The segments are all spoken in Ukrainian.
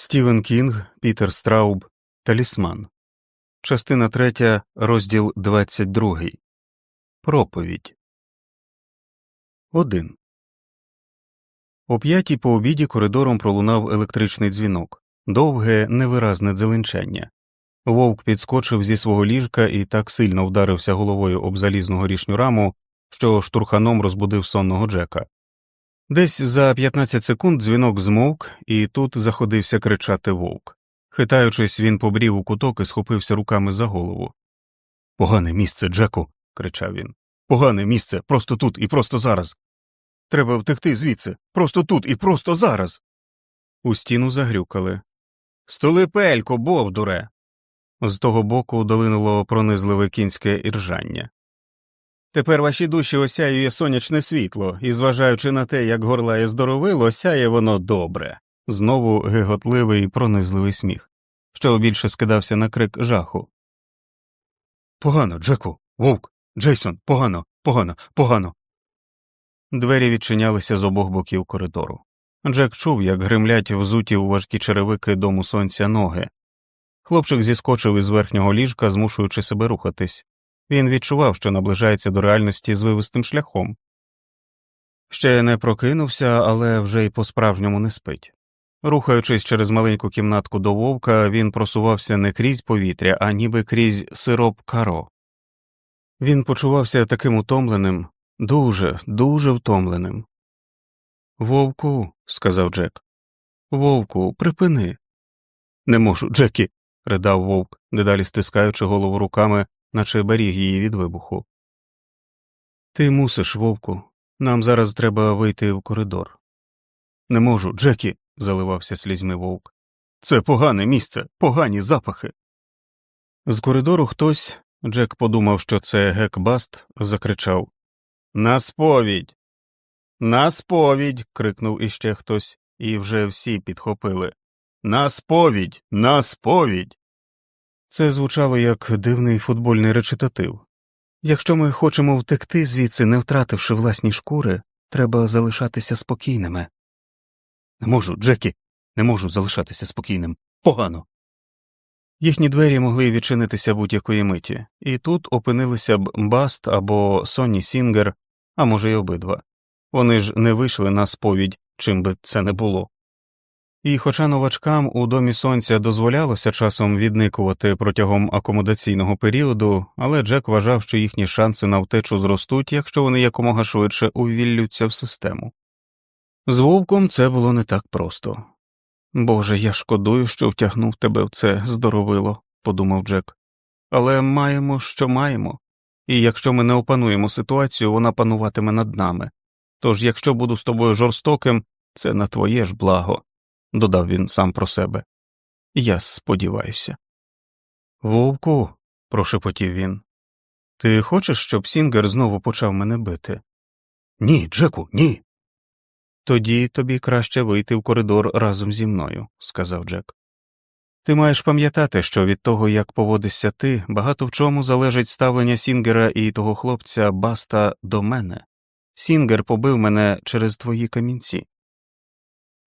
Стівен Кінг, Пітер Страуб, Талісман. Частина 3, розділ 22. Проповідь. 1. О п'ятій по обіді коридором пролунав електричний дзвінок, довге, невиразне дзеленчання. Вовк підскочив зі свого ліжка і так сильно вдарився головою об залізну горішню раму, що штурханом розбудив сонного Джека. Десь за 15 секунд дзвінок змовк, і тут заходився кричати вовк. Хитаючись, він побрів у куток і схопився руками за голову. Погане місце, Джеку. кричав він. Погане місце, просто тут і просто зараз. Треба втекти звідси, просто тут і просто зараз. У стіну загрюкали. Столи пелько, бовдуре. З того боку долинуло пронизливе кінське іржання. Тепер ваші душі осяює сонячне світло, і, зважаючи на те, як горлає здоровило, осяє воно добре. Знову гиготливий пронизливий сміх, що більше скидався на крик жаху. Погано, Джеку, вовк, Джейсон, погано, погано, погано. Двері відчинялися з обох боків коридору. Джек чув, як гримлять взуті у важкі черевики дому сонця ноги. Хлопчик зіскочив із верхнього ліжка, змушуючи себе рухатись. Він відчував, що наближається до реальності звивистим шляхом. Ще не прокинувся, але вже й по справжньому не спить. Рухаючись через маленьку кімнатку до вовка, він просувався не крізь повітря, а ніби крізь сироп каро. Він почувався таким утомленим, дуже, дуже втомленим. Вовку, сказав Джек. Вовку, припини. Не можу, Джекі. ридав вовк, дедалі стискаючи голову руками, наче беріг її від вибуху. Ти мусиш, вовку. Нам зараз треба вийти в коридор. Не можу, Джекі, заливався слізьми вовк. Це погане місце, погані запахи. З коридору хтось, Джек подумав, що це гек Баст, закричав На сповідь. На сповідь. крикнув іще хтось, і вже всі підхопили. На сповідь, на сповідь. Це звучало як дивний футбольний речитатив. Якщо ми хочемо втекти звідси, не втративши власні шкури, треба залишатися спокійними. Не можу, Джекі, не можу залишатися спокійним. Погано. Їхні двері могли відчинитися будь-якої миті, і тут опинилися б Баст або Сонні Сінгер, а може й обидва. Вони ж не вийшли на сповідь, чим би це не було. І, хоча новачкам у домі сонця дозволялося часом відникувати протягом акомодаційного періоду, але Джек вважав, що їхні шанси на втечу зростуть, якщо вони якомога швидше увіллються в систему. З вовком це було не так просто. Боже, я шкодую, що втягнув тебе в це здоровило, подумав Джек. Але маємо, що маємо, і якщо ми не опануємо ситуацію, вона пануватиме над нами. Тож, якщо буду з тобою жорстоким, це на твоє ж благо додав він сам про себе. Я сподіваюся. Вовку, прошепотів він. Ти хочеш, щоб Сінгер знову почав мене бити? Ні, Джеку, ні. Тоді тобі краще вийти в коридор разом зі мною, сказав Джек. Ти маєш пам'ятати, що від того, як поводишся ти, багато в чому залежить ставлення Сінгера і того хлопця Баста до мене. Сінгер побив мене через твої камінці.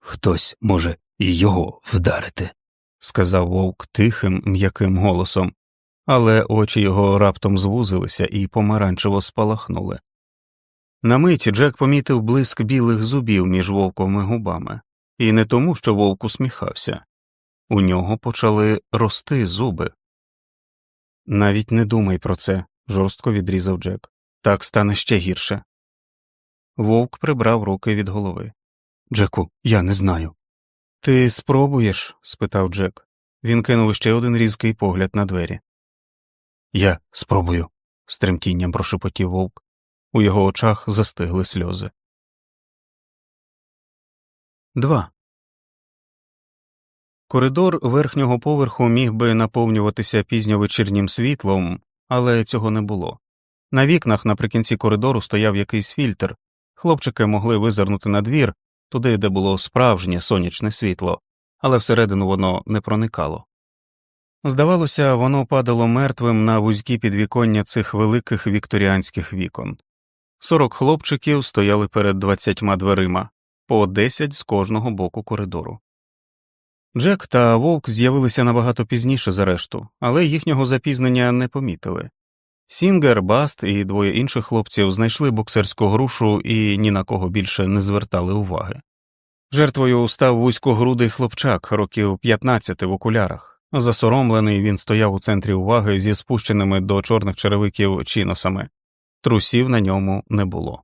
Хтось може і його вдарити, сказав вовк тихим, м'яким голосом, але очі його раптом звузилися і помаранчево спалахнули. На мить Джек помітив блиск білих зубів між вовковими губами, і не тому, що вовк усміхався у нього почали рости зуби. Навіть не думай про це, жорстко відрізав Джек. Так стане ще гірше. Вовк прибрав руки від голови. Джеку, я не знаю. Ти спробуєш? спитав Джек. Він кинув ще один різкий погляд на двері. Я спробую, з тремтінням прошепотів вовк. У його очах застигли сльози. Два. Коридор верхнього поверху міг би наповнюватися пізньовечірнім світлом, але цього не було. На вікнах наприкінці коридору стояв якийсь фільтр, хлопчики могли визирнути на двір, туди, де було справжнє сонячне світло, але всередину воно не проникало. Здавалося, воно падало мертвим на вузькі підвіконня цих великих вікторіанських вікон. Сорок хлопчиків стояли перед двадцятьма дверима, по десять з кожного боку коридору. Джек та Вовк з'явилися набагато пізніше за решту, але їхнього запізнення не помітили. Сінгер, Баст і двоє інших хлопців знайшли боксерську грушу і ні на кого більше не звертали уваги. Жертвою став вузькогрудий хлопчак років 15 в окулярах. Засоромлений він стояв у центрі уваги зі спущеними до чорних черевиків чиносами, трусів на ньому не було.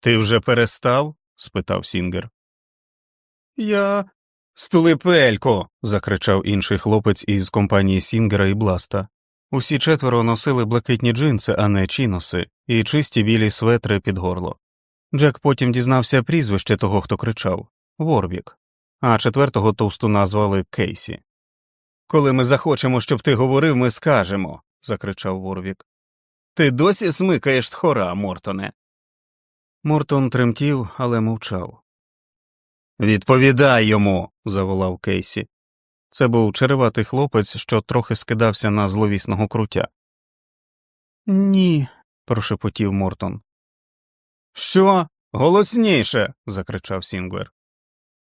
Ти вже перестав? спитав Сінгер. Я. Стули пельку. закричав інший хлопець із компанії Сінгера і Баста. Усі четверо носили блакитні джинси, а не чіноси, і чисті білі светри під горло. Джек потім дізнався прізвище того, хто кричав Ворвік, а четвертого товстуна звали Кейсі. Коли ми захочемо, щоб ти говорив, ми скажемо, закричав Ворвік. Ти досі смикаєш тхора, Мортоне. Мортон тремтів, але мовчав. Відповідай йому. заволав Кейсі. Це був череватий хлопець, що трохи скидався на зловісного крота. Ні, прошепотів Мортон. Що? Голосніше. закричав Сінгер.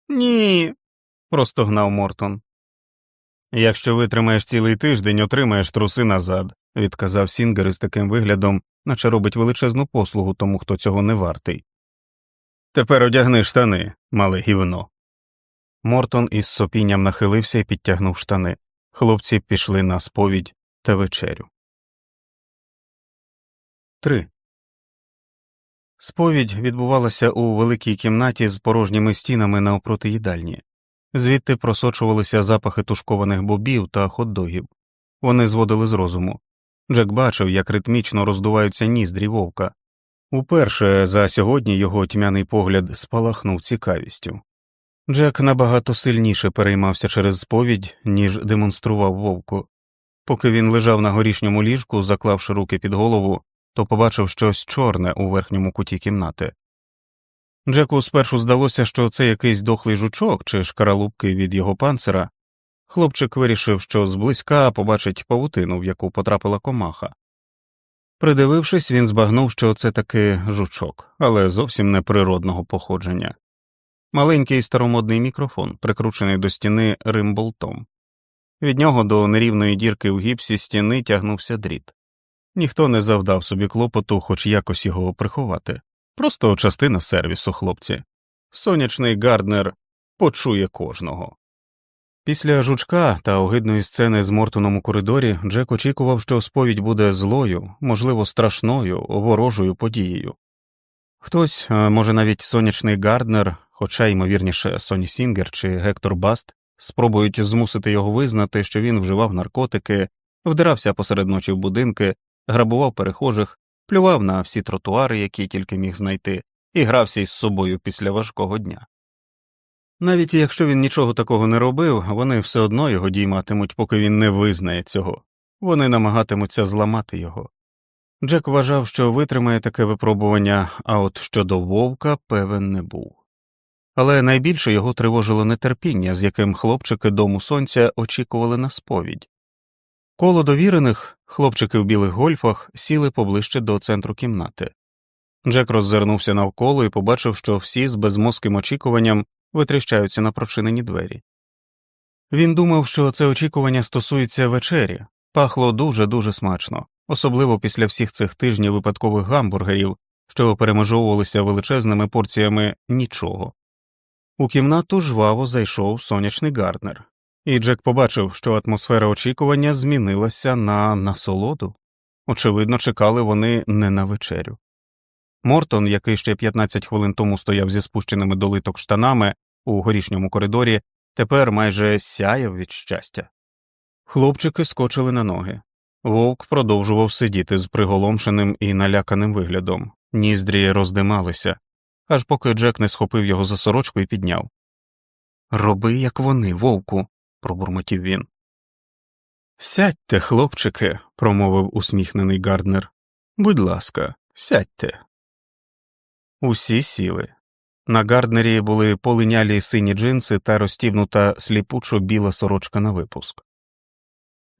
Ні. простогнав Мортон. Якщо витримаєш цілий тиждень, отримаєш труси назад, відказав Сінгер із таким виглядом, наче робить величезну послугу тому, хто цього не вартий. Тепер одягни штани, мале гівно. Мортон із сопінням нахилився і підтягнув штани. Хлопці пішли на сповідь та вечерю. 3. Сповідь відбувалася у великій кімнаті з порожніми стінами навпроти їдальні, звідти просочувалися запахи тушкованих бобів та хот-догів. Вони зводили з розуму. Джек бачив, як ритмічно роздуваються ніздрі вовка. Уперше за сьогодні його тьмяний погляд спалахнув цікавістю. Джек набагато сильніше переймався через сповідь, ніж демонстрував вовку. Поки він лежав на горішньому ліжку, заклавши руки під голову, то побачив щось чорне у верхньому куті кімнати. Джеку спершу здалося, що це якийсь дохлий жучок чи шкаралупки від його панцира. Хлопчик вирішив, що зблизька побачить павутину, в яку потрапила комаха. Придивившись, він збагнув, що це таки жучок, але зовсім не природного походження. Маленький старомодний мікрофон, прикручений до стіни римболтом. Від нього до нерівної дірки в гіпсі стіни тягнувся дріт. Ніхто не завдав собі клопоту хоч якось його приховати, просто частина сервісу, хлопці. Сонячний Гарднер почує кожного. Після жучка та огидної сцени з Мортоном у коридорі Джек очікував, що сповідь буде злою, можливо, страшною, ворожою подією. Хтось, може навіть сонячний Гарднер, хоча ймовірніше Соні Сінгер чи Гектор Баст, спробують змусити його визнати, що він вживав наркотики, вдирався посеред ночі в будинки, грабував перехожих, плював на всі тротуари, які тільки міг знайти, і грався із собою після важкого дня. Навіть якщо він нічого такого не робив, вони все одно його дійматимуть, поки він не визнає цього, вони намагатимуться зламати його. Джек вважав, що витримає таке випробування, а от щодо вовка певен не був. Але найбільше його тривожило нетерпіння, з яким хлопчики дому сонця очікували на сповідь. Коло довірених, хлопчики в білих гольфах сіли поближче до центру кімнати. Джек роззирнувся навколо і побачив, що всі з безмозким очікуванням витріщаються на прочинені двері. Він думав, що це очікування стосується вечері, пахло дуже дуже смачно, особливо після всіх цих тижнів випадкових гамбургерів, що перемежовувалися величезними порціями нічого. У кімнату жваво зайшов сонячний Гарднер, і Джек побачив, що атмосфера очікування змінилася на насолоду. Очевидно, чекали вони не на вечерю. Мортон, який ще 15 хвилин тому стояв зі спущеними до литок штанами у горішньому коридорі, тепер майже сяяв від щастя. Хлопчики скочили на ноги. Вовк продовжував сидіти з приголомшеним і наляканим виглядом, ніздрі роздималися, аж поки Джек не схопив його за сорочку і підняв. Роби, як вони, вовку, пробурмотів він. Сядьте, хлопчики, промовив усміхнений Гарднер. Будь ласка, сядьте. Усі сіли. На Гарднері були полинялі сині джинси та розтібнута сліпучо біла сорочка на випуск.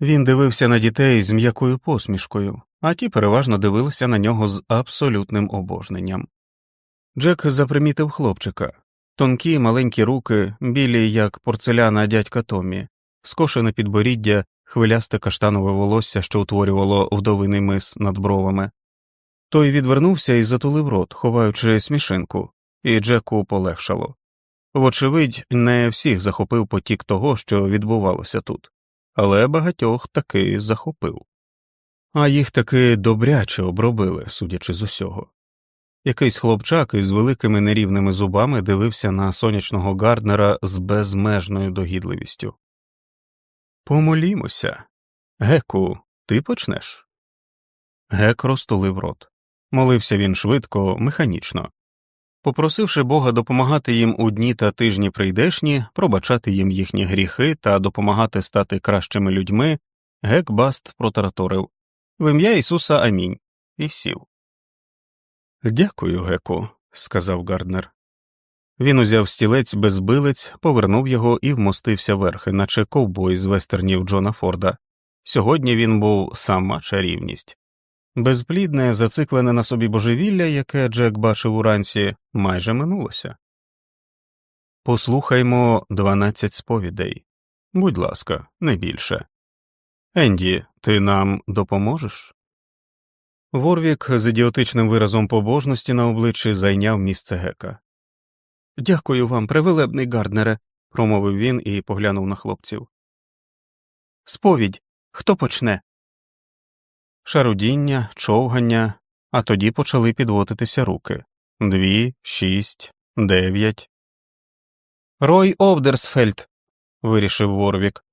Він дивився на дітей з м'якою посмішкою, а ті переважно дивилися на нього з абсолютним обожненням. Джек запримітив хлопчика Тонкі маленькі руки, білі, як порцеляна дядька Томі, скошене підборіддя, хвилясте каштанове волосся, що утворювало вдовиний мис над бровами. Той відвернувся і затулив рот, ховаючи смішинку, і Джеку полегшало. Вочевидь, не всіх захопив потік того, що відбувалося тут, але багатьох таки захопив. А їх таки добряче обробили, судячи з усього. Якийсь хлопчак із великими нерівними зубами дивився на сонячного Гарднера з безмежною догідливістю. Помолімося. Геку, ти почнеш? Гек розтулив рот. Молився він швидко, механічно. Попросивши Бога допомагати їм у дні та тижні прийдешні, пробачати їм їхні гріхи та допомагати стати кращими людьми, Гек Баст протараторив В ім'я Ісуса Амінь і сів. Дякую, Геку, сказав Гарднер. Він узяв стілець без билець, повернув його і вмостився верхи, наче ковбой з вестернів Джона Форда. Сьогодні він був сама чарівність. Безплідне, зациклене на собі божевілля, яке Джек бачив уранці, майже минулося. Послухаймо дванадцять сповідей. Будь ласка, не більше. Енді, ти нам допоможеш? Ворвік з ідіотичним виразом побожності на обличчі зайняв місце гека. Дякую вам, превелебний Гарднере, промовив він і поглянув на хлопців. Сповідь. Хто почне? Шарудіння, човгання, а тоді почали підводитися руки дві, шість, дев'ять. Рой Обдерсфельд. вирішив Ворвік.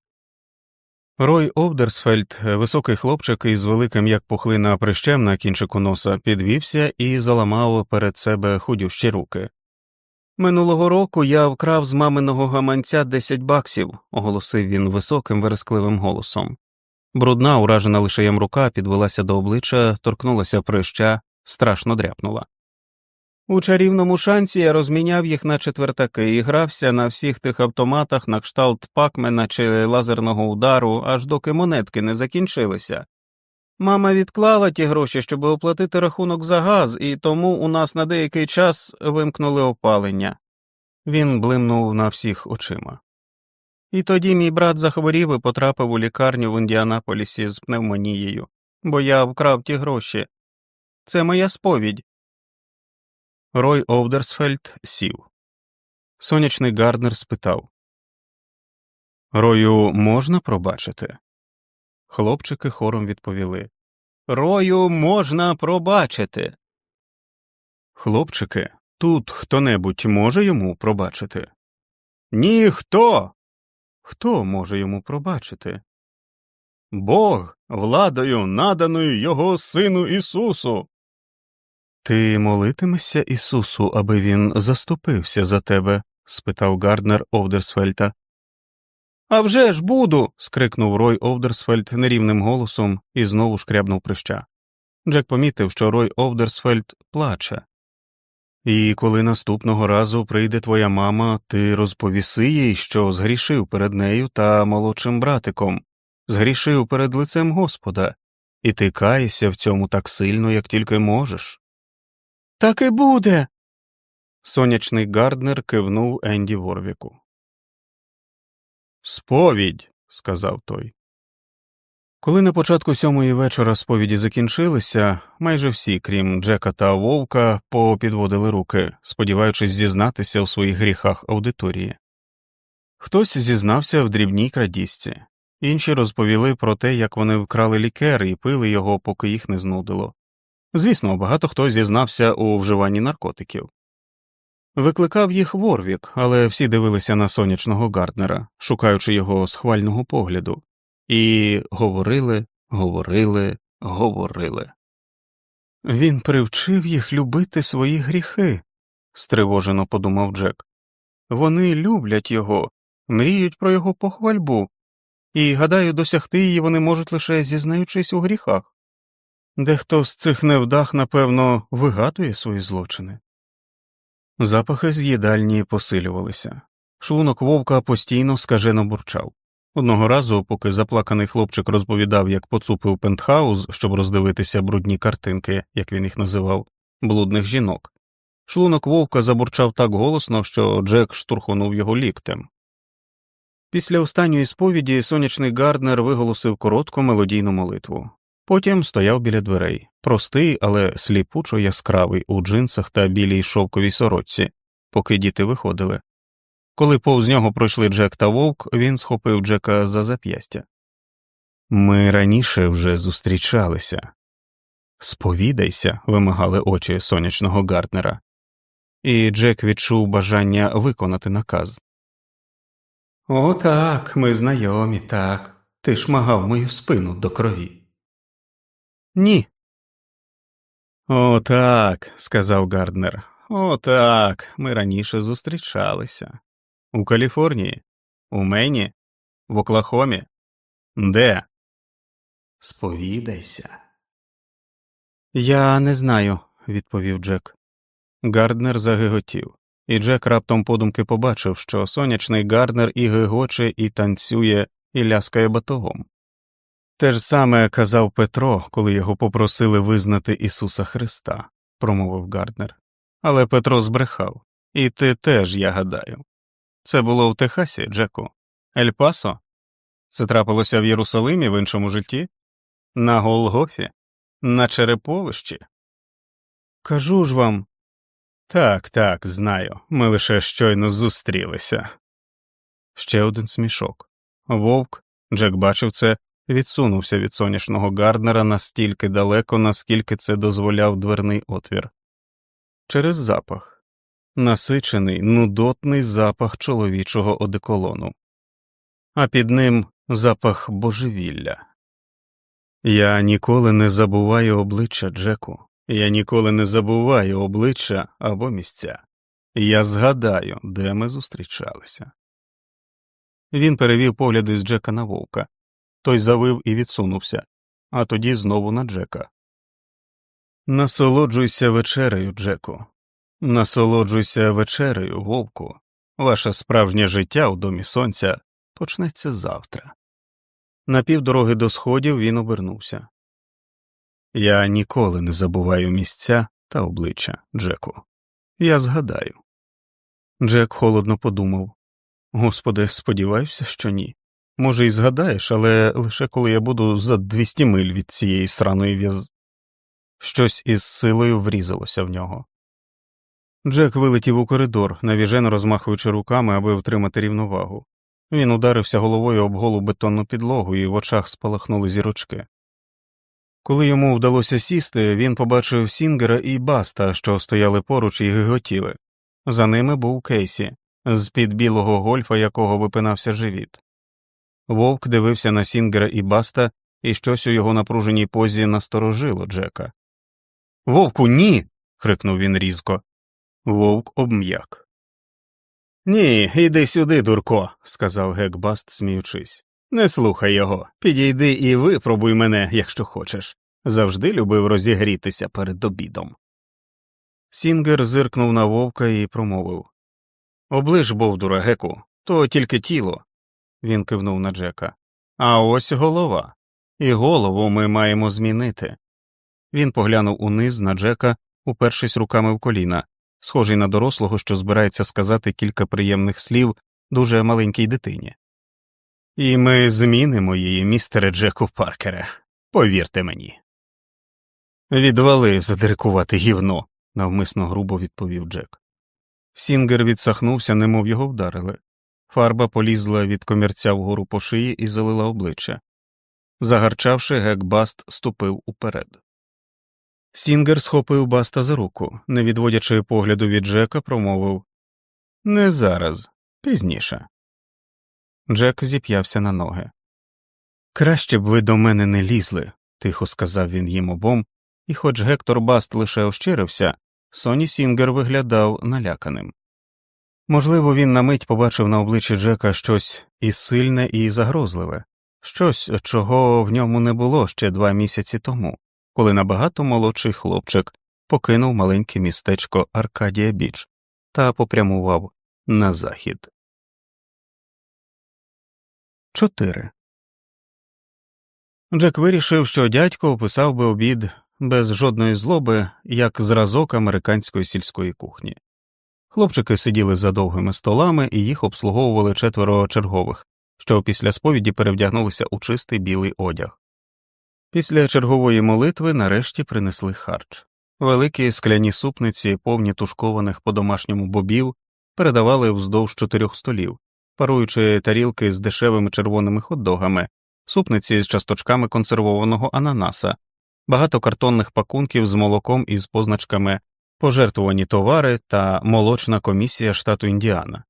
Рой Обдерсфельд, високий хлопчик із великим, як пухлина прищем на кінчику носа, підвівся і заламав перед себе худющі руки. Минулого року я вкрав з маминого гаманця десять баксів, оголосив він високим верескливим голосом. Брудна, уражена лишаєм рука, підвелася до обличчя, торкнулася прища, страшно дряпнула. У чарівному шансі я розміняв їх на четвертаки і грався на всіх тих автоматах на кшталт пакмена чи лазерного удару, аж доки монетки не закінчилися. Мама відклала ті гроші, щоб оплатити рахунок за газ, і тому у нас на деякий час вимкнули опалення. Він блимнув на всіх очима. І тоді мій брат захворів і потрапив у лікарню в Індіанаполісі з пневмонією, бо я вкрав ті гроші. Це моя сповідь. Рой Овдерсфельд сів. Сонячний Гарднер спитав Рою можна пробачити? Хлопчики хором відповіли Рою можна пробачити. Хлопчики, тут хто небудь може йому пробачити? Ніхто. Хто може йому пробачити? Бог владою, наданою його сину Ісусу. Ти молитимешся Ісусу, аби він заступився за тебе? спитав Гарднер Овдерсфельта. «А вже ж буду. скрикнув Рой Овдерсфельд нерівним голосом і знову шкрябнув прища. Джек помітив, що Рой Овдерсфельд плаче. І коли наступного разу прийде твоя мама, ти розповіси їй, що згрішив перед нею та молодшим братиком, згрішив перед лицем Господа, і ти каєшся в цьому так сильно, як тільки можеш. Так і буде. Сонячний Гарднер кивнув Енді Ворвіку. Сповідь, сказав той. Коли на початку сьомої вечора сповіді закінчилися, майже всі, крім Джека та Вовка, попідводили руки, сподіваючись зізнатися у своїх гріхах аудиторії. Хтось зізнався в дрібній крадісці, інші розповіли про те, як вони вкрали лікер і пили його, поки їх не знудило. Звісно, багато хто зізнався у вживанні наркотиків. Викликав їх Ворвік, але всі дивилися на сонячного Гарднера, шукаючи його схвального погляду, і говорили, говорили, говорили. Він привчив їх любити свої гріхи, стривожено подумав Джек. Вони люблять його, мріють про його похвальбу, і, гадаю, досягти її вони можуть лише зізнаючись у гріхах. Дехто з цих невдах, напевно, вигадує свої злочини. Запахи з їдальні посилювалися. Шлунок вовка постійно скажено бурчав. Одного разу, поки заплаканий хлопчик розповідав, як поцупив пентхаус, щоб роздивитися брудні картинки, як він їх називав, блудних жінок, Шлунок вовка забурчав так голосно, що Джек штурхнув його ліктем. Після останньої сповіді сонячний Гарднер виголосив коротку мелодійну молитву. Потім стояв біля дверей, простий, але сліпучо яскравий у джинсах та білій шовковій сорочці, поки діти виходили. Коли повз нього пройшли Джек та вовк, він схопив Джека за зап'ястя. Ми раніше вже зустрічалися. Сповідайся, вимагали очі сонячного Гартнера, і Джек відчув бажання виконати наказ. О, так, ми знайомі, так. Ти шмагав мою спину до крові. Ні. О, так, сказав Гарднер. О, так, ми раніше зустрічалися. У Каліфорнії, у Мені, в Оклахомі. Де? Сповідайся. Я не знаю, відповів Джек. Гарднер загиготів, і Джек раптом подумки побачив, що сонячний Гарднер і гигоче, і танцює, і ляскає батогом. Те ж саме казав Петро, коли його попросили визнати Ісуса Христа, промовив Гарднер. Але Петро збрехав, і ти теж, я гадаю. Це було в Техасі, Джеку, Ель Пасо? Це трапилося в Єрусалимі в іншому житті? На Голгофі? На череповищі? Кажу ж вам. Так, так, знаю. Ми лише щойно зустрілися. Ще один смішок. Вовк, Джек бачив це, відсунувся від сонячного Гарднера настільки далеко, наскільки це дозволяв дверний отвір. Через запах насичений, нудотний запах чоловічого одеколону, а під ним запах божевілля. Я ніколи не забуваю обличчя Джеку, я ніколи не забуваю обличчя або місця. Я згадаю, де ми зустрічалися. Він перевів погляди з Джека на вовка, той завив і відсунувся, а тоді знову на Джека. Насолоджуйся вечерею, Джеку, насолоджуйся вечерею, вовку. Ваше справжнє життя у домі сонця почнеться завтра. На півдороги до сходів він обернувся. Я ніколи не забуваю місця та обличчя Джеку. Я згадаю. Джек холодно подумав Господи, сподіваюся, що ні. Може, і згадаєш, але лише коли я буду за 200 миль від цієї сраної в'яз. Щось із силою врізалося в нього. Джек вилетів у коридор, навіжено розмахуючи руками, аби втримати рівновагу. Він ударився головою об голу бетонну підлогу і в очах спалахнули зірочки. Коли йому вдалося сісти, він побачив Сінгера і Баста, що стояли поруч і гиготіли. За ними був Кейсі, з під білого гольфа, якого випинався живіт. Вовк дивився на Сінгера і Баста, і щось у його напруженій позі насторожило Джека. Вовку, ні. крикнув він різко. Вовк обм'як. Ні, іди сюди, дурко, сказав Гек Баст, сміючись. Не слухай його, підійди і випробуй мене, якщо хочеш. Завжди любив розігрітися перед обідом. Сінгер зиркнув на вовка і промовив Облиш бовдура, Геку, то тільки тіло. Він кивнув на Джека. А ось голова. І голову ми маємо змінити. Він поглянув униз на Джека, упершись руками в коліна, схожий на дорослого, що збирається сказати кілька приємних слів дуже маленькій дитині. І ми змінимо її, містере Джеку Паркере, повірте мені. Відвали задирикувате гівно, навмисно грубо відповів Джек. Сінгер відсахнувся, немов його вдарили. Фарба полізла від комірця вгору по шиї і залила обличчя. Загарчавши, гек Баст ступив уперед. Сінгер схопив Баста за руку, не відводячи погляду від Джека, промовив Не зараз, пізніше. Джек зіп'явся на ноги. Краще б ви до мене не лізли, тихо сказав він їм обом, і хоч Гектор Баст лише ощирився, Соні Сінгер виглядав наляканим. Можливо, він на мить побачив на обличчі Джека щось і сильне, і загрозливе, щось, чого в ньому не було ще два місяці тому, коли набагато молодший хлопчик покинув маленьке містечко Аркадія Біч та попрямував на захід. 4. Джек вирішив, що дядько описав би обід без жодної злоби, як зразок американської сільської кухні. Хлопчики сиділи за довгими столами і їх обслуговували четверо чергових, що після сповіді перевдягнулися у чистий білий одяг. Після чергової молитви нарешті принесли харч. Великі скляні супниці, повні тушкованих по домашньому бобів, передавали вздовж чотирьох столів, паруючи тарілки з дешевими червоними хот-догами, супниці з часточками консервованого ананаса, багато картонних пакунків з молоком із позначками пожертвувані товари та молочна комісія штату Індіана.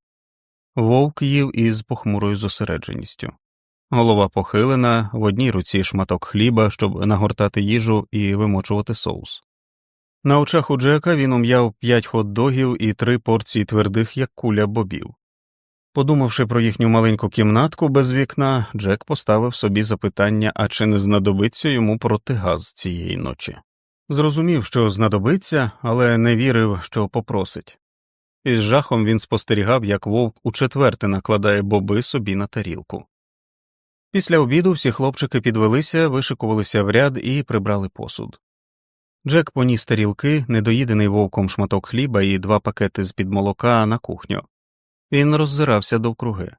Вовк їв із похмурою зосередженістю. Голова похилена, в одній руці шматок хліба, щоб нагортати їжу і вимочувати соус. На очах у Джека він ум'яв п'ять хот-догів і три порції твердих, як куля бобів. Подумавши про їхню маленьку кімнатку без вікна, Джек поставив собі запитання, а чи не знадобиться йому протигаз цієї ночі. Зрозумів, що знадобиться, але не вірив, що попросить. Із жахом він спостерігав, як вовк у четверте накладає боби собі на тарілку. Після обіду всі хлопчики підвелися, вишикувалися в ряд і прибрали посуд. Джек поніс тарілки, недоїдений вовком шматок хліба і два пакети з під молока на кухню. Він роззирався довкруги.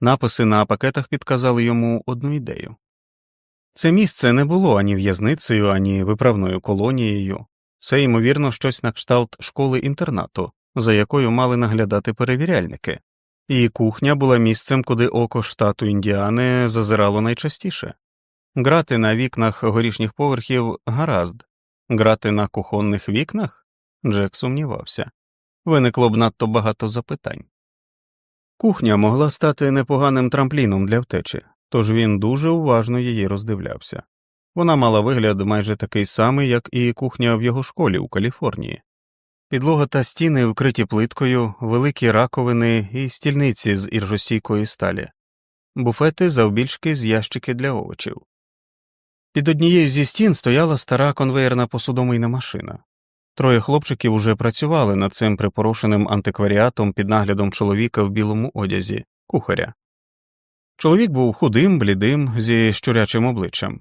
Написи на пакетах підказали йому одну ідею. Це місце не було ані в'язницею, ані виправною колонією, це, ймовірно, щось на кшталт школи інтернату, за якою мали наглядати перевіряльники, і кухня була місцем, куди око штату Індіани зазирало найчастіше. Грати на вікнах горішніх поверхів гаразд, грати на кухонних вікнах Джек сумнівався, виникло б надто багато запитань. Кухня могла стати непоганим трампліном для втечі, тож він дуже уважно її роздивлявся. Вона мала вигляд майже такий самий, як і кухня в його школі у Каліфорнії. Підлога та стіни вкриті плиткою, великі раковини і стільниці з іржостійкої сталі, буфети завбільшки з ящики для овочів. Під однією зі стін стояла стара конвеєрна посудомийна машина. Троє хлопчиків уже працювали над цим припорошеним антикваріатом під наглядом чоловіка в білому одязі, кухаря. Чоловік був худим, блідим, зі щурячим обличчям.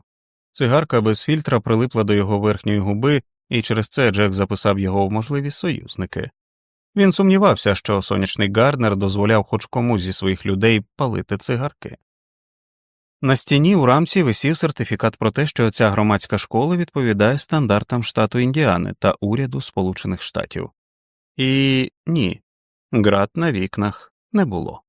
Цигарка без фільтра прилипла до його верхньої губи, і через це Джек записав його в можливі союзники. Він сумнівався, що сонячний Гарднер дозволяв хоч комусь зі своїх людей палити цигарки. На стіні у рамці висів сертифікат про те, що ця громадська школа відповідає стандартам штату Індіани та уряду Сполучених Штатів. І ні, град на вікнах не було.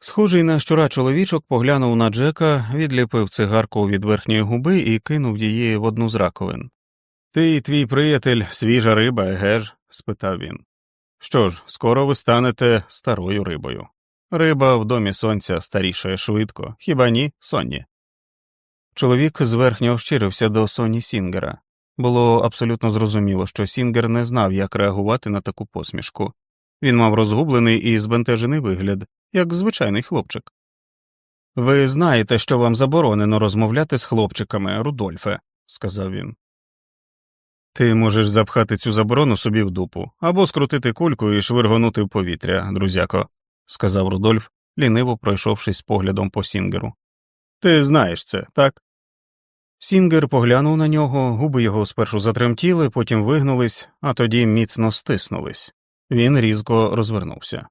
Схожий на щура чоловічок поглянув на Джека, відліпив цигарку від верхньої губи і кинув її в одну з раковин. Ти і твій приятель, свіжа риба, еге ж? спитав він. Що ж, скоро ви станете старою рибою. Риба в домі сонця старішає швидко, хіба ні, Сонні? Чоловік зверхньо ощирився до Соні Сінгера. Було абсолютно зрозуміло, що Сінгер не знав, як реагувати на таку посмішку. Він мав розгублений і збентежений вигляд, як звичайний хлопчик. Ви знаєте, що вам заборонено розмовляти з хлопчиками, Рудольфе, сказав він. Ти можеш запхати цю заборону собі в дупу або скрутити кульку і швиргонути в повітря, друзяко, сказав Рудольф, ліниво пройшовшись поглядом по Сінгеру. Ти знаєш це, так? Сінгер поглянув на нього, губи його спершу затремтіли, потім вигнулись, а тоді міцно стиснулись. Він різко розвернувся.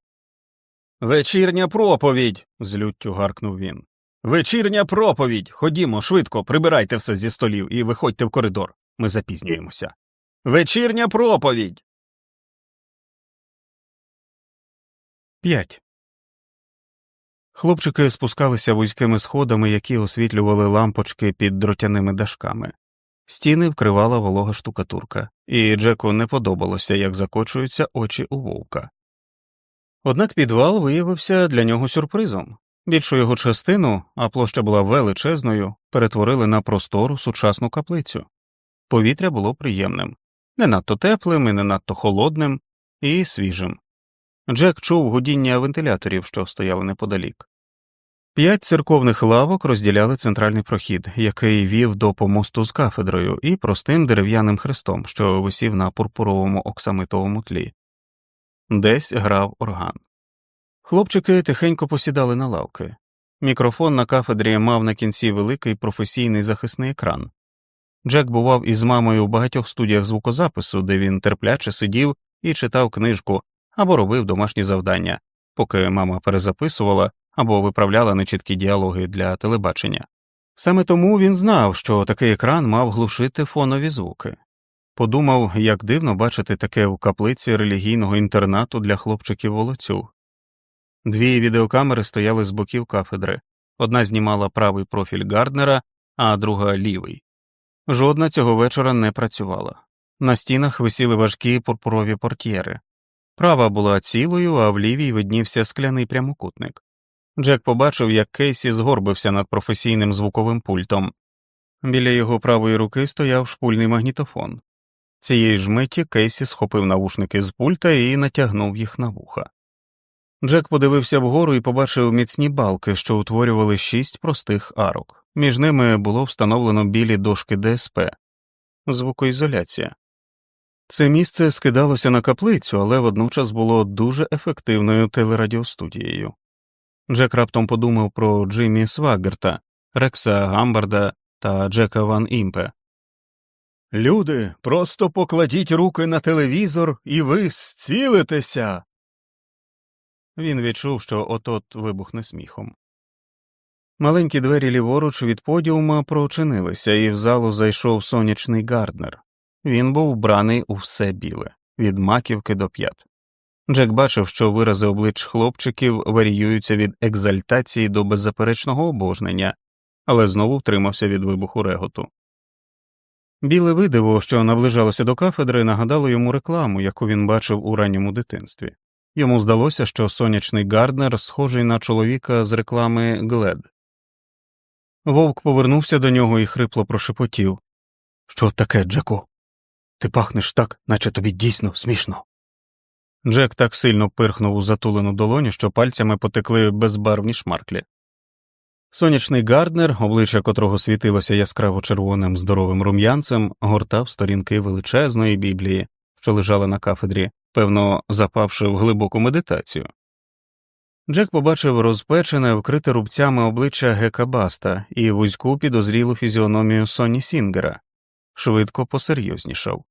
Вечірня проповідь. з люттю гаркнув він. Вечірня проповідь. Ходімо, швидко, прибирайте все зі столів і виходьте в коридор. Ми запізнюємося. Вечірня проповідь. 5. Хлопчики спускалися вузькими сходами, які освітлювали лампочки під дротяними дашками. Стіни вкривала волога штукатурка, і Джеку не подобалося, як закочуються очі у вовка. Однак підвал виявився для нього сюрпризом. Більшу його частину, а площа була величезною, перетворили на простору сучасну каплицю. Повітря було приємним, не надто теплим і не надто холодним і свіжим. Джек чув гудіння вентиляторів, що стояли неподалік. П'ять церковних лавок розділяли центральний прохід, який вів до помосту з кафедрою і простим дерев'яним хрестом, що висів на пурпуровому оксамитовому тлі. Десь грав орган. Хлопчики тихенько посідали на лавки. Мікрофон на кафедрі мав на кінці великий професійний захисний екран. Джек бував із мамою у багатьох студіях звукозапису, де він терпляче сидів і читав книжку або робив домашні завдання, поки мама перезаписувала або виправляла нечіткі діалоги для телебачення. Саме тому він знав, що такий екран мав глушити фонові звуки. Подумав, як дивно бачити таке в каплиці релігійного інтернату для хлопчиків волоцюг. Дві відеокамери стояли з боків кафедри, одна знімала правий профіль Гарднера, а друга лівий. Жодна цього вечора не працювала. На стінах висіли важкі пурпурові портьєри. Права була цілою, а в лівій виднівся скляний прямокутник. Джек побачив, як Кейсі згорбився над професійним звуковим пультом. Біля його правої руки стояв шпульний магнітофон. Цієї ж миті Кейсі схопив навушники з пульта і натягнув їх на вуха. Джек подивився вгору і побачив міцні балки, що утворювали шість простих арок. Між ними було встановлено білі дошки ДСП, звукоізоляція. Це місце скидалося на каплицю, але водночас було дуже ефективною телерадіостудією. Джек раптом подумав про Джиммі Свагерта, Рекса Гамбарда та Джека Ван Імпе. Люди, просто покладіть руки на телевізор, і ви зцілитеся. Він відчув, що от-от вибухне сміхом. Маленькі двері ліворуч від подіума прочинилися, і в залу зайшов сонячний Гарднер. Він був вбраний у все біле, від маківки до п'ят. Джек бачив, що вирази облич хлопчиків варіюються від екзальтації до беззаперечного обожнення, але знову втримався від вибуху реготу. Біле видиво, що наближалося до кафедри, нагадало йому рекламу, яку він бачив у ранньому дитинстві. Йому здалося, що сонячний Гарднер схожий на чоловіка з реклами Глед. Вовк повернувся до нього і хрипло прошепотів Що таке, Джеку? Ти пахнеш так, наче тобі дійсно смішно. Джек так сильно пирхнув у затулену долоню, що пальцями потекли безбарвні шмарклі. Сонячний Гарднер, обличчя котрого світилося яскраво червоним здоровим рум'янцем, гортав сторінки величезної біблії, що лежала на кафедрі, певно, запавши в глибоку медитацію. Джек побачив розпечене, вкрите рубцями обличчя Гека Баста і вузьку підозрілу фізіономію Соні Сінгера, швидко посерйознішав.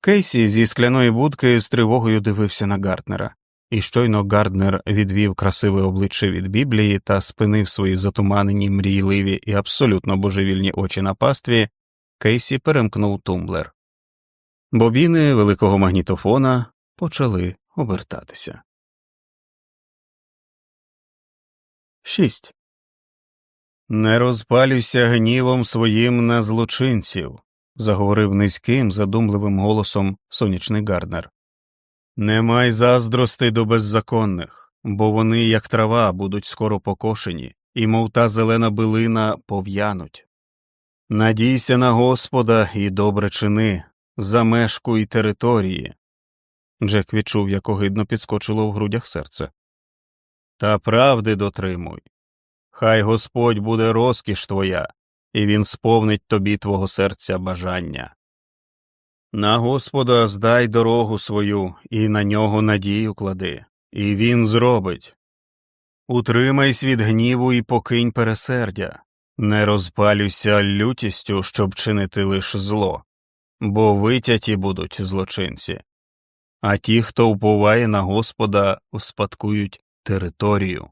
Кейсі зі скляної будки з тривогою дивився на Гартнера, і щойно Гарднер відвів красиве обличчя від Біблії та спинив свої затуманені, мрійливі і абсолютно божевільні очі на пастві, Кейсі перемкнув тумблер. Бобіни великого магнітофона почали обертатися. 6. Не розпалюйся гнівом своїм на злочинців, заговорив низьким, задумливим голосом сонячний Гарднер. Не май заздрости до беззаконних, бо вони, як трава, будуть скоро покошені, і, мов та зелена билина, пов'януть. Надійся на Господа і добре чини, замешкуй території. Джек відчув, як огидно підскочило в грудях серце. Та правди дотримуй. Хай Господь буде розкіш твоя, і він сповнить тобі твого серця бажання. На Господа здай дорогу свою і на нього надію клади, і він зробить. Утримайся від гніву і покинь пересердя, не розпалюйся лютістю, щоб чинити лиш зло, бо витяті будуть злочинці, а ті, хто вповає на Господа, успадкують територію.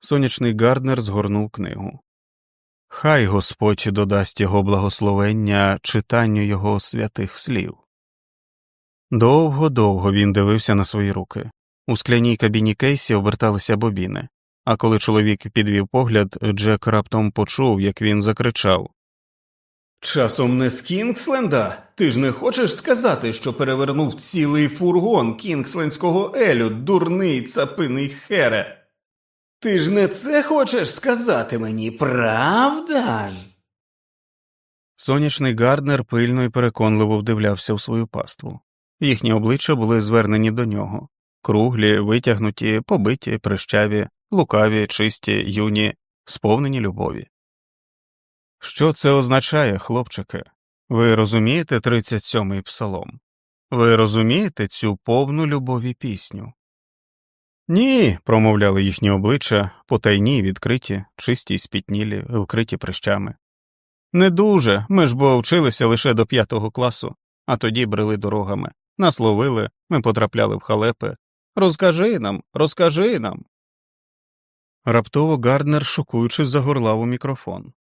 Сонячний Гарднер згорнув книгу. Хай Господь додасть його благословення читанню його святих слів. Довго довго він дивився на свої руки. У скляній кабіні Кейсі оберталися бобіни, а коли чоловік підвів погляд, Джек раптом почув, як він закричав Часом не з Кінгсленда? Ти ж не хочеш сказати, що перевернув цілий фургон кінгслендського елю, дурний цапиний хере? Ти ж не це хочеш сказати мені, правда ж? Сонячний Гарднер пильно і переконливо вдивлявся в свою паству. Їхні обличчя були звернені до нього круглі, витягнуті, побиті, прищаві, лукаві, чисті, юні, сповнені любові. Що це означає, хлопчики? Ви розумієте 37-й псалом? Ви розумієте цю повну любові пісню? Ні, промовляли їхні обличчя, потайні, відкриті, чисті спітнілі, вкриті прищами. Не дуже. Ми ж бо вчилися лише до п'ятого класу, а тоді брели дорогами. Нас ловили, ми потрапляли в халепи. Розкажи нам, розкажи нам. Раптово Гарднер, шокуючи, загорлав у мікрофон.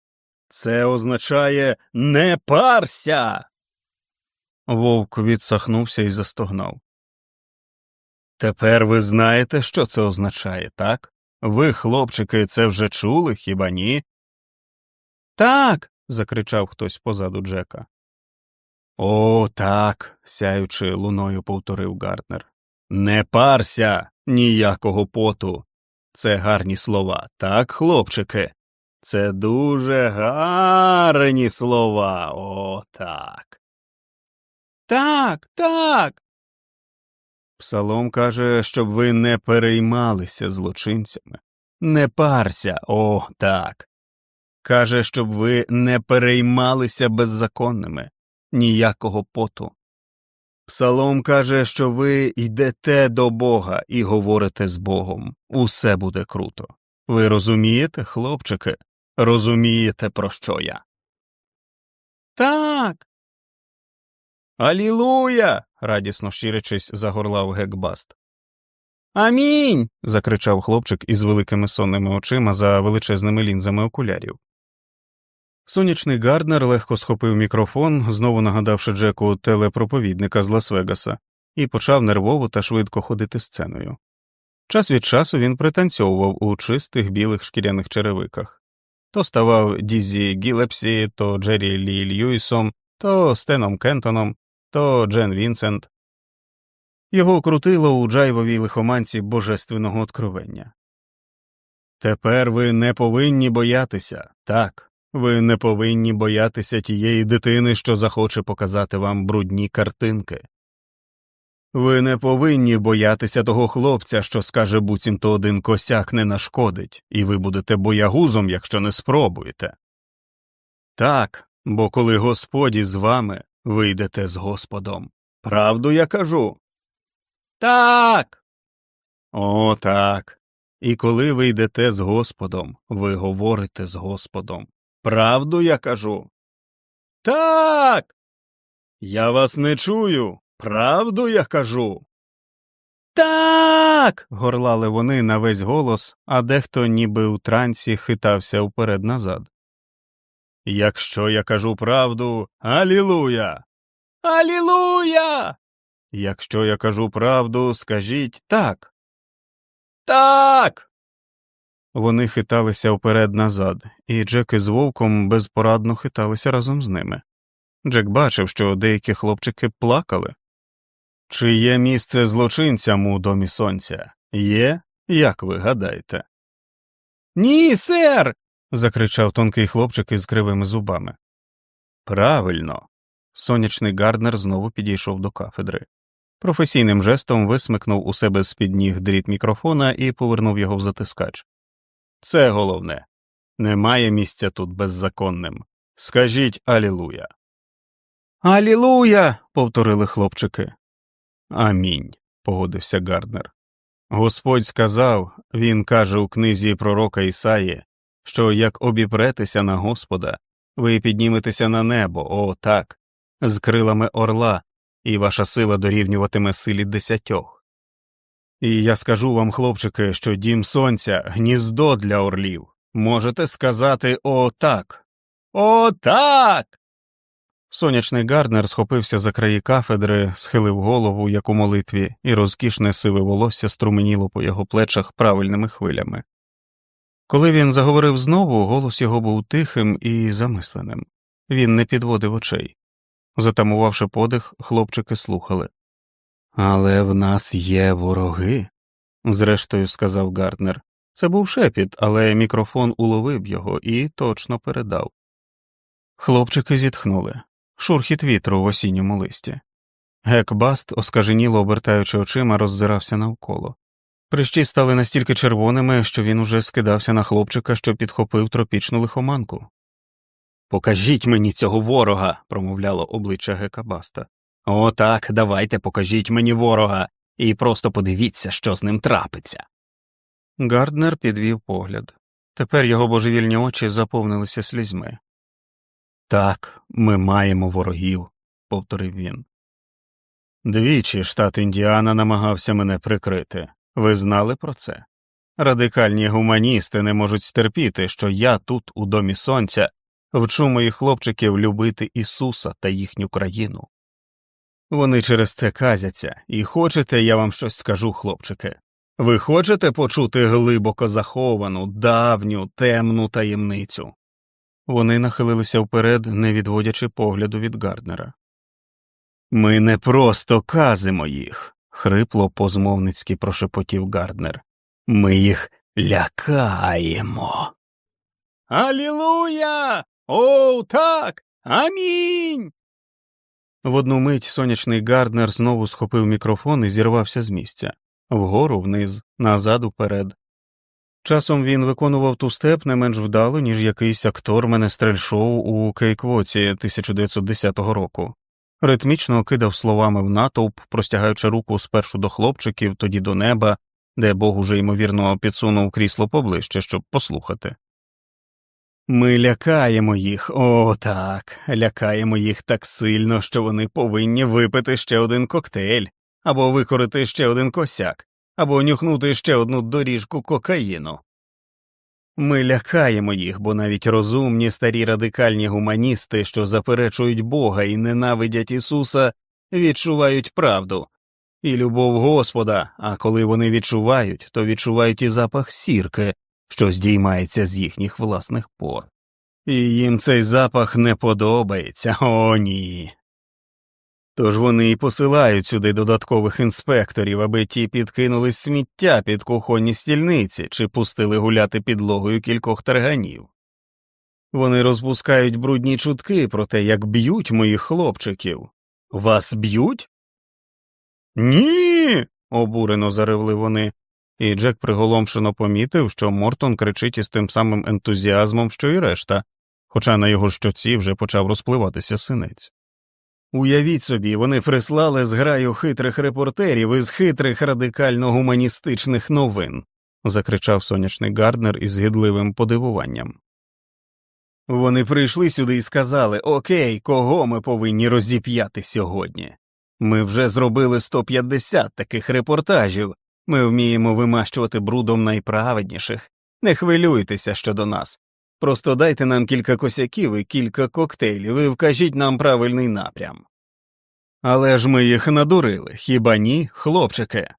Це означає не парся. Вовк відсахнувся і застогнав. Тепер ви знаєте, що це означає, так? Ви, хлопчики, це вже чули, хіба ні? Так. закричав хтось позаду Джека. О, так, сяючи луною повторив Гарднер. Не парся ніякого поту. Це гарні слова, так, хлопчики? Це дуже гарні слова. О, так. Так, так. Псалом каже, щоб ви не переймалися злочинцями. Не парся, о, так. Каже, щоб ви не переймалися беззаконними, ніякого поту. Псалом каже, що ви йдете до Бога і говорите з Богом. Усе буде круто. Ви розумієте, хлопчики? Розумієте, про що я? Так. Алілуя. радісно щирячись, загорлав Гекбаст. Амінь. закричав хлопчик із великими сонними очима за величезними лінзами окулярів. Сонячний Гарднер легко схопив мікрофон, знову нагадавши Джеку телепроповідника з Лас-Вегаса, і почав нервово та швидко ходити сценою. Час від часу він пританцьовував у чистих білих шкіряних черевиках то ставав Дізі Гіллеспі, то Джері Лі Льюісом, то Стеном Кентоном, то Джин Вінсент. Його крутило у джайвовій лихоманці божественного откровення. Тепер ви не повинні боятися, так. Ви не повинні боятися тієї дитини, що захоче показати вам брудні картинки. Ви не повинні боятися того хлопця, що скаже буцімто один косяк не нашкодить, і ви будете боягузом, якщо не спробуєте. Так, бо коли Господь із вами, ви йдете з Господом. Правду я кажу. Так. О, так. І коли ви йдете з Господом, ви говорите з Господом. Правду я кажу. Так. Я вас не чую. Правду я кажу. Так. горлали вони на весь голос, а дехто, ніби у трансі, хитався вперед назад. Якщо я кажу правду, алілуя. Алілуя. Якщо я кажу правду, скажіть так. Так. Вони хиталися вперед назад, і Джек із вовком безпорадно хиталися разом з ними. Джек бачив, що деякі хлопчики плакали. Чи є місце злочинцям у домі сонця? Є, як ви гадаєте? Ні, сер. закричав тонкий хлопчик із кривими зубами. Правильно. Сонячний Гарднер знову підійшов до кафедри. Професійним жестом висмикнув у себе з під ніг дріт мікрофона і повернув його в затискач. Це головне. Немає місця тут беззаконним. Скажіть Алілуя. Алілуя. повторили хлопчики. Амінь. погодився Гарднер. Господь сказав, він каже у книзі пророка Ісаї, що як обіпретеся на Господа, ви підніметеся на небо, о так, з крилами орла, і ваша сила дорівнюватиме силі десятьох. І я скажу вам, хлопчики, що дім сонця гніздо для орлів. Можете сказати «О, так». «О, так!» Сонячний Гарднер схопився за краї кафедри, схилив голову, як у молитві, і розкішне сиве волосся струменіло по його плечах правильними хвилями. Коли він заговорив знову, голос його був тихим і замисленим. Він не підводив очей. Затамувавши подих, хлопчики слухали. Але в нас є вороги, зрештою сказав Гарднер. Це був шепіт, але мікрофон уловив його і точно передав. Хлопчики зітхнули шурхіт вітру в осінньому листі. Гек Баст, оскаженіло обертаючи очима, роззирався навколо. Прищі стали настільки червоними, що він уже скидався на хлопчика, що підхопив тропічну лихоманку. Покажіть мені цього ворога, промовляло обличчя Гека Баста. О, так, давайте покажіть мені ворога і просто подивіться, що з ним трапиться. Гарднер підвів погляд. Тепер його божевільні очі заповнилися слізьми. Так, ми маємо ворогів, повторив він. Двічі штат Індіана намагався мене прикрити. Ви знали про це? Радикальні гуманісти не можуть стерпіти, що я тут, у домі сонця, вчу моїх хлопчиків любити Ісуса та їхню країну. Вони через це казяться, і хочете, я вам щось скажу, хлопчики. Ви хочете почути глибоко заховану, давню, темну таємницю? Вони нахилилися вперед, не відводячи погляду від Гарднера. Ми не просто казимо їх, хрипло позмовницьки прошепотів Гарднер. Ми їх лякаємо. Алілуя! О, так! Амінь. В одну мить сонячний Гарднер знову схопив мікрофон і зірвався з місця вгору вниз, назад уперед. Часом він виконував ту степ не менш вдало, ніж якийсь актор менестрель-шоу у Кейквоці 1910 року, ритмічно кидав словами в натовп, простягаючи руку спершу до хлопчиків, тоді до неба, де Бог уже ймовірно підсунув крісло поближче, щоб послухати. Ми лякаємо їх, о так, лякаємо їх так сильно, що вони повинні випити ще один коктейль, або викорити ще один косяк, або нюхнути ще одну доріжку кокаїну. Ми лякаємо їх, бо навіть розумні старі радикальні гуманісти, що заперечують Бога і ненавидять Ісуса, відчувають правду і любов Господа, а коли вони відчувають, то відчувають і запах сірки, що здіймається з їхніх власних пор. І їм цей запах не подобається, о ні. Тож вони й посилають сюди додаткових інспекторів, аби ті підкинули сміття під кухонні стільниці чи пустили гуляти підлогою кількох тарганів. Вони розпускають брудні чутки про те, як б'ють моїх хлопчиків. Вас б'ють? Ні. обурено заревли вони, і Джек приголомшено помітив, що Мортон кричить із тим самим ентузіазмом, що й решта, хоча на його щоці вже почав розпливатися синець. Уявіть собі, вони прислали зграю хитрих репортерів із хитрих радикально гуманістичних новин, закричав сонячний Гарднер із гідливим подивуванням. Вони прийшли сюди і сказали Окей, кого ми повинні розіп'яти сьогодні? Ми вже зробили 150 таких репортажів, ми вміємо вимащувати брудом найправедніших. Не хвилюйтеся щодо нас. Просто дайте нам кілька косяків і кілька коктейлів і вкажіть нам правильний напрям. Але ж ми їх надурили, хіба ні, хлопчики?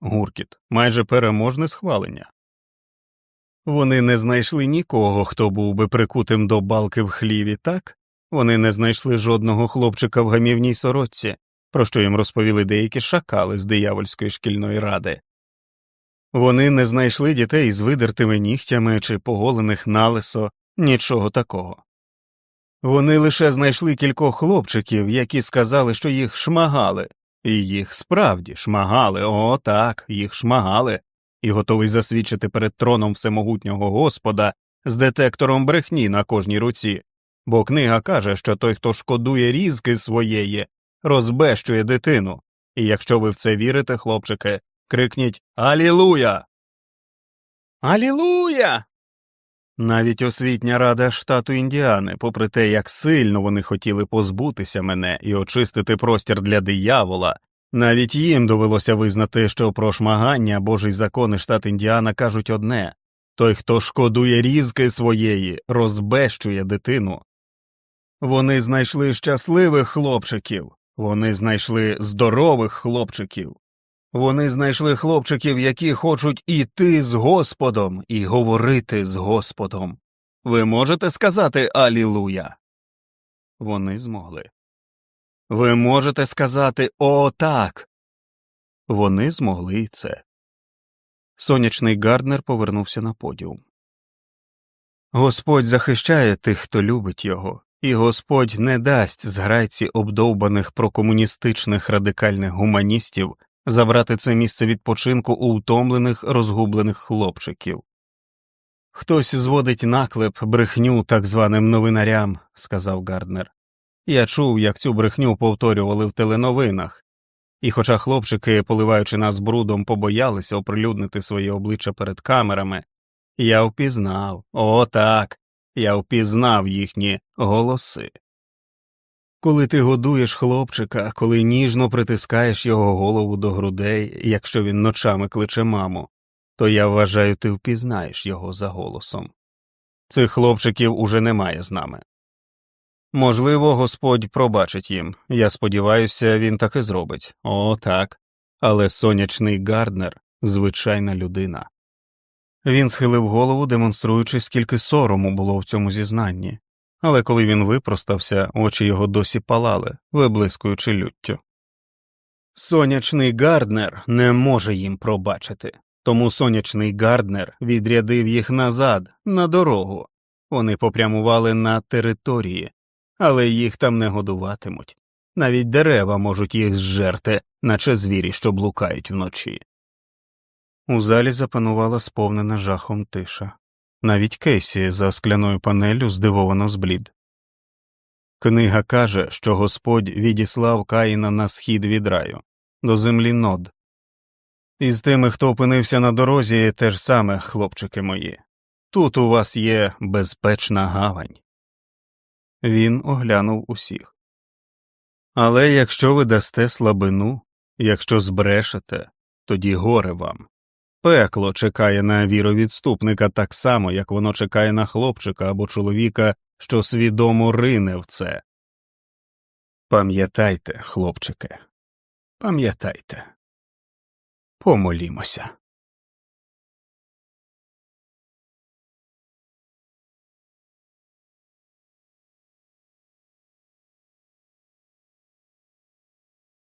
Гуркіт, майже переможне схвалення. Вони не знайшли нікого, хто був би прикутим до балки в хліві, так? Вони не знайшли жодного хлопчика в гамівній сорочці, про що їм розповіли деякі шакали з диявольської шкільної ради. Вони не знайшли дітей з видертими нігтями чи поголених налисо, нічого такого. Вони лише знайшли кількох хлопчиків, які сказали, що їх шмагали, і їх справді шмагали, о так, їх шмагали, і готовий засвідчити перед троном всемогутнього Господа з детектором брехні на кожній руці, бо книга каже, що той, хто шкодує різки своєї, розбещує дитину, і якщо ви в це вірите, хлопчики, крикніть Алілуя. Алілуя. Навіть освітня рада штату Індіани, попри те, як сильно вони хотіли позбутися мене і очистити простір для диявола, навіть їм довелося визнати, що про шмагання Божий закон і штат Індіана кажуть одне той, хто шкодує різки своєї, розбещує дитину. Вони знайшли щасливих хлопчиків, вони знайшли здорових хлопчиків, вони знайшли хлопчиків, які хочуть іти з Господом і говорити з Господом. Ви можете сказати Алілуя? Вони змогли. Ви можете сказати О, так. Вони змогли і це. Сонячний Гарднер повернувся на подіум. Господь захищає тих, хто любить його, і Господь не дасть зграйці обдовбаних прокомуністичних радикальних гуманістів забрати це місце відпочинку у утомлених, розгублених хлопчиків. Хтось зводить наклеп брехню так званим новинарям, сказав Гарднер. Я чув, як цю брехню повторювали в теленовинах, і, хоча хлопчики, поливаючи нас брудом, побоялися оприлюднити своє обличчя перед камерами, я впізнав о, так, я впізнав їхні голоси. Коли ти годуєш хлопчика, коли ніжно притискаєш його голову до грудей, якщо він ночами кличе маму, то я вважаю, ти впізнаєш його за голосом. Цих хлопчиків уже немає з нами. Можливо, Господь пробачить їм. Я сподіваюся, він так і зробить. О, так. Але сонячний Гарднер звичайна людина. Він схилив голову, демонструючи, скільки сорому було в цьому зізнанні, але коли він випростався, очі його досі палали, виблискуючи люттю. Сонячний Гарднер не може їм пробачити, тому сонячний Гарднер відрядив їх назад, на дорогу. Вони попрямували на території, але їх там не годуватимуть. Навіть дерева можуть їх зжерти, наче звірі, що блукають вночі. У залі запанувала сповнена жахом тиша. Навіть Кейсі за скляною панелю здивовано зблід. Книга каже, що Господь відіслав Каїна на схід від раю, до землі нод. І з тими, хто опинився на дорозі, те ж саме, хлопчики мої. Тут у вас є безпечна гавань. Він оглянув усіх. Але якщо ви дасте слабину, якщо збрешете, тоді горе вам. Пекло чекає на віровідступника так само, як воно чекає на хлопчика або чоловіка, що свідомо рине в це. Пам'ятайте, хлопчики, пам'ятайте, помолімося.